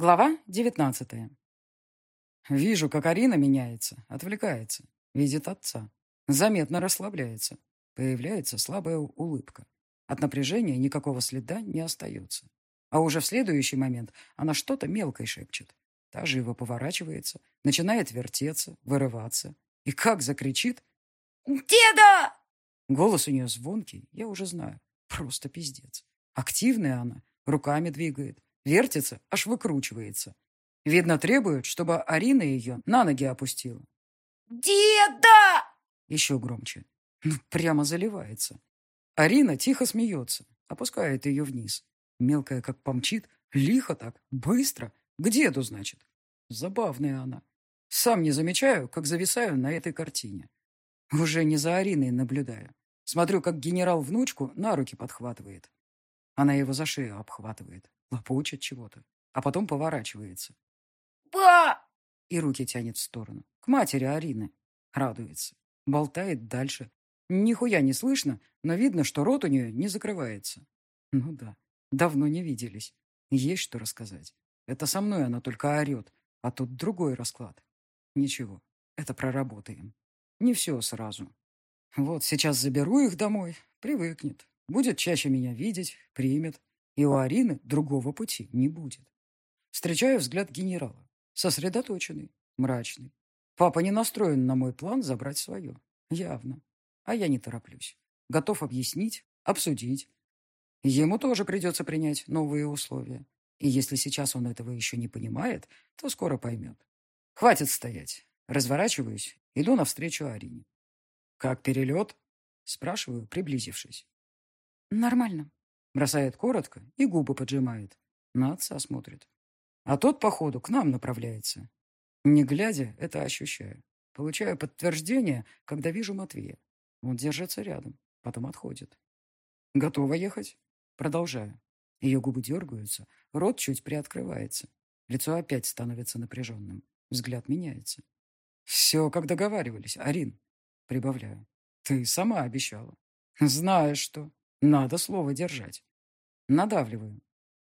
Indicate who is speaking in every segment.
Speaker 1: Глава девятнадцатая. Вижу, как Арина меняется, отвлекается, видит отца. Заметно расслабляется. Появляется слабая улыбка. От напряжения никакого следа не остается. А уже в следующий момент она что-то мелкое шепчет. Та живо поворачивается, начинает вертеться, вырываться. И как закричит
Speaker 2: «Деда!»
Speaker 1: Голос у нее звонкий, я уже знаю. Просто пиздец. Активная она, руками двигает, Вертится, аж выкручивается. Видно, требует, чтобы Арина ее на ноги опустила.
Speaker 2: «Деда!»
Speaker 1: Еще громче. Ну, прямо заливается. Арина тихо смеется, опускает ее вниз. Мелкая, как помчит, лихо так, быстро. К деду, значит. Забавная она. Сам не замечаю, как зависаю на этой картине. Уже не за Ариной наблюдаю. Смотрю, как генерал внучку на руки подхватывает. Она его за шею обхватывает. Лопочет чего-то, а потом поворачивается.
Speaker 2: «Ба!»
Speaker 1: И руки тянет в сторону. К матери Арины. Радуется. Болтает дальше. Нихуя не слышно, но видно, что рот у нее не закрывается. Ну да, давно не виделись. Есть что рассказать. Это со мной она только орет, а тут другой расклад. Ничего, это проработаем. Не все сразу. Вот сейчас заберу их домой, привыкнет. Будет чаще меня видеть, примет. И у Арины другого пути не будет. Встречаю взгляд генерала. Сосредоточенный, мрачный. Папа не настроен на мой план забрать свое. Явно. А я не тороплюсь. Готов объяснить, обсудить. Ему тоже придется принять новые условия. И если сейчас он этого еще не понимает, то скоро поймет. Хватит стоять. Разворачиваюсь, иду навстречу Арине. «Как перелет?» Спрашиваю, приблизившись.
Speaker 2: «Нормально»,
Speaker 1: Бросает коротко и губы поджимает. На отца смотрит. А тот, походу, к нам направляется. Не глядя, это ощущаю. Получаю подтверждение, когда вижу Матвея. Он держится рядом, потом отходит. Готова ехать? Продолжаю. Ее губы дергаются, рот чуть приоткрывается. Лицо опять становится напряженным. Взгляд меняется. Все, как договаривались, Арин. Прибавляю. Ты сама обещала. Знаешь что. Надо слово держать. Надавливаю.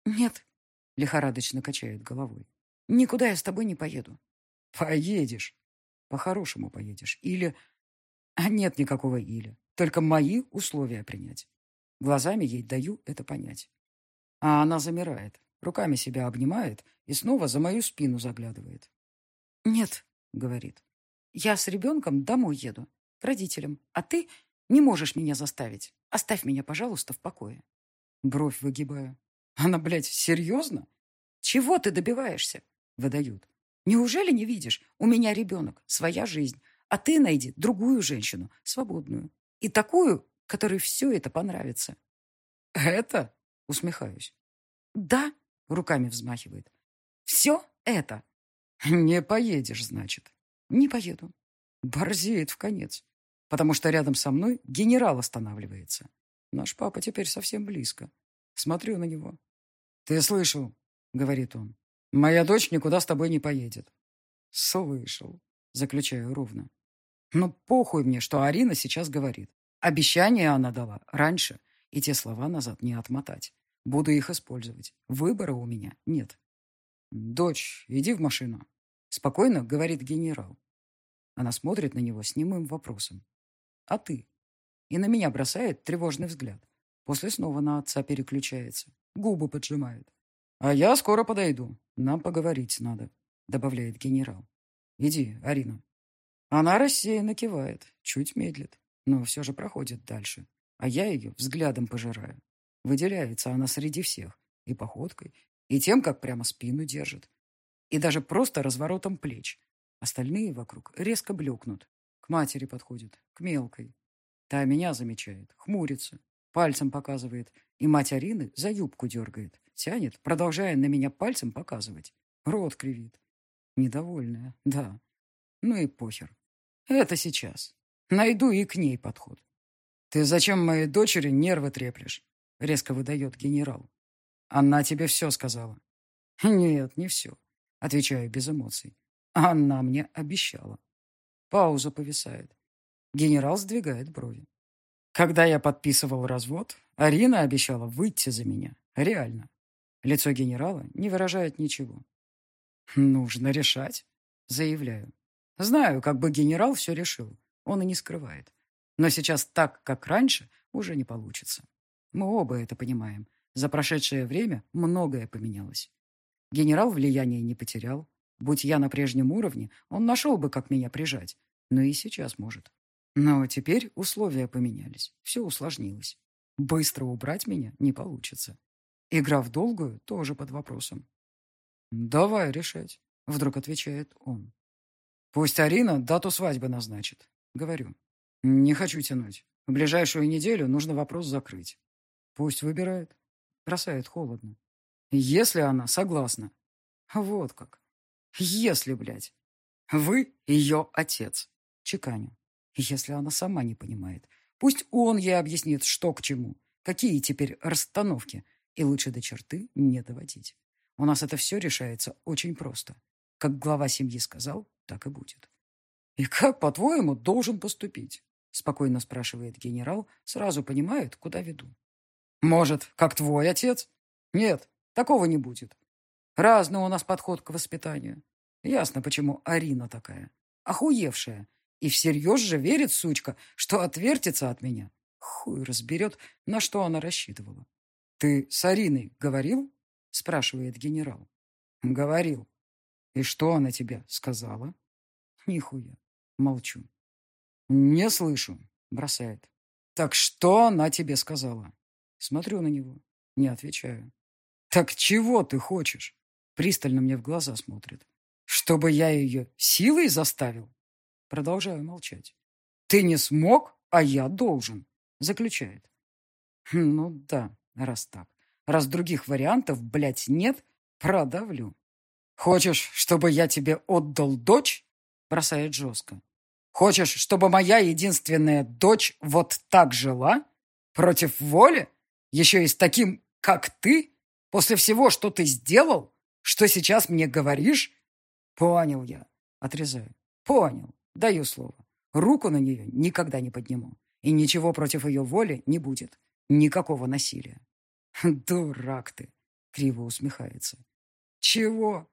Speaker 2: «Нет», —
Speaker 1: лихорадочно качает головой.
Speaker 2: «Никуда я с тобой не поеду».
Speaker 1: «Поедешь. По-хорошему поедешь. Или...» «А нет никакого «или». Только мои условия принять. Глазами ей даю это понять. А она замирает, руками себя обнимает и снова за мою спину заглядывает.
Speaker 2: «Нет», — говорит, — «я с ребенком домой еду, к родителям, а ты не можешь меня заставить. Оставь меня, пожалуйста, в покое».
Speaker 1: Бровь выгибаю. Она, блядь, серьезно?
Speaker 2: Чего ты добиваешься? Выдают. Неужели не видишь? У меня ребенок, своя жизнь. А ты найди другую женщину, свободную. И такую, которой все это понравится.
Speaker 1: Это? Усмехаюсь.
Speaker 2: Да, руками взмахивает. Все это.
Speaker 1: Не поедешь, значит.
Speaker 2: Не поеду.
Speaker 1: Борзеет в конец. Потому что рядом со мной генерал останавливается. Наш папа теперь совсем близко. Смотрю на него. «Ты слышал?» — говорит он. «Моя дочь никуда с тобой не поедет». «Слышал», — заключаю ровно. «Ну, похуй мне, что Арина сейчас говорит. Обещание она дала раньше, и те слова назад не отмотать. Буду их использовать. Выбора у меня нет». «Дочь, иди в машину», — спокойно говорит генерал. Она смотрит на него с немым вопросом. «А ты?» и на меня бросает тревожный взгляд. После снова на отца переключается, губы поджимает. «А я скоро подойду. Нам поговорить надо», — добавляет генерал. «Иди, Арина». Она рассеянно кивает, чуть медлит, но все же проходит дальше. А я ее взглядом пожираю. Выделяется она среди всех. И походкой, и тем, как прямо спину держит. И даже просто разворотом плеч. Остальные вокруг резко блекнут. Матери подходит, к мелкой. Та меня замечает, хмурится, пальцем показывает, и мать Арины за юбку дергает, тянет, продолжая на меня пальцем показывать. Рот кривит. Недовольная, да. Ну и похер. Это сейчас. Найду и к ней подход. «Ты зачем моей дочери нервы треплешь?» — резко выдает генерал. «Она тебе все сказала». «Нет, не все», — отвечаю без эмоций. «Она мне обещала». Пауза повисает. Генерал сдвигает брови. Когда я подписывал развод, Арина обещала выйти за меня. Реально. Лицо генерала не выражает ничего. «Нужно решать», — заявляю. Знаю, как бы генерал все решил. Он и не скрывает. Но сейчас так, как раньше, уже не получится. Мы оба это понимаем. За прошедшее время многое поменялось. Генерал влияния не потерял. Будь я на прежнем уровне, он нашел бы, как меня прижать. Но и сейчас может. Но теперь условия поменялись. Все усложнилось. Быстро убрать меня не получится. Игра в долгую тоже под вопросом. «Давай решать», — вдруг отвечает он. «Пусть Арина дату свадьбы назначит», — говорю. «Не хочу тянуть. В ближайшую неделю нужно вопрос закрыть. Пусть выбирает». Бросает холодно. «Если она согласна». Вот как. «Если, блядь. Вы ее отец». Чеканю. Если она сама не понимает. Пусть он ей объяснит, что к чему. Какие теперь расстановки. И лучше до черты не доводить. У нас это все решается очень просто. Как глава семьи сказал, так и будет. «И как, по-твоему, должен поступить?» Спокойно спрашивает генерал, сразу понимает, куда веду. «Может, как твой отец?» «Нет, такого не будет. Разный у нас подход к воспитанию. Ясно, почему Арина такая. Охуевшая. И всерьез же верит, сучка, что отвертится от меня. Хуй разберет, на что она рассчитывала. «Ты с Ариной говорил?» — спрашивает генерал. «Говорил. И что она тебе сказала?» «Нихуя. Молчу». «Не слышу», — бросает. «Так что она тебе сказала?» Смотрю на него. Не отвечаю. «Так чего ты хочешь?» Пристально мне в глаза смотрит. «Чтобы я ее силой заставил?» Продолжаю молчать. «Ты не смог, а я должен», — заключает. «Ну да, раз так. Раз других вариантов, блядь, нет, продавлю. Хочешь, чтобы я тебе отдал дочь? Бросает жестко. Хочешь, чтобы моя единственная дочь вот так жила? Против воли? Еще и с таким, как ты? После всего, что ты сделал? Что сейчас мне говоришь? Понял я. Отрезаю. Понял. Даю слово. Руку на нее никогда не подниму. И ничего против ее воли не будет. Никакого насилия. «Дурак ты!» — криво усмехается. «Чего?»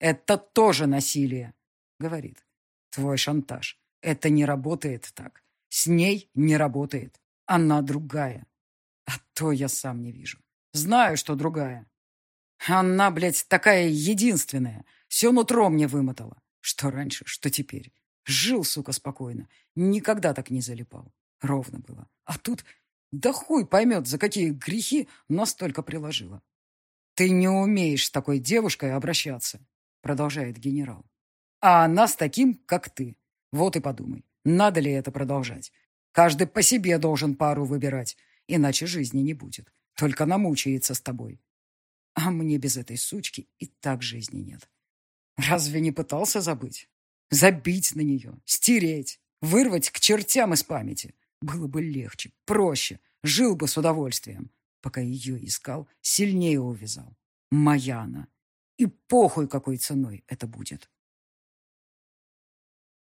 Speaker 1: «Это тоже насилие!» — говорит. «Твой шантаж. Это не работает так. С ней не работает. Она другая. А то я сам не вижу. Знаю, что другая. Она, блядь, такая единственная. Все нутро мне вымотала. Что раньше, что теперь. Жил, сука, спокойно. Никогда так не залипал. Ровно было. А тут да хуй поймет, за какие грехи настолько приложила. «Ты не умеешь с такой девушкой обращаться», — продолжает генерал. «А она с таким, как ты. Вот и подумай, надо ли это продолжать. Каждый по себе должен пару выбирать, иначе жизни не будет. Только намучается с тобой. А мне без этой сучки и так жизни нет. Разве не пытался забыть? Забить на нее, стереть, вырвать к чертям из памяти. Было бы легче, проще, жил бы с удовольствием. Пока ее искал, сильнее увязал. Моя. И похуй, какой ценой это будет.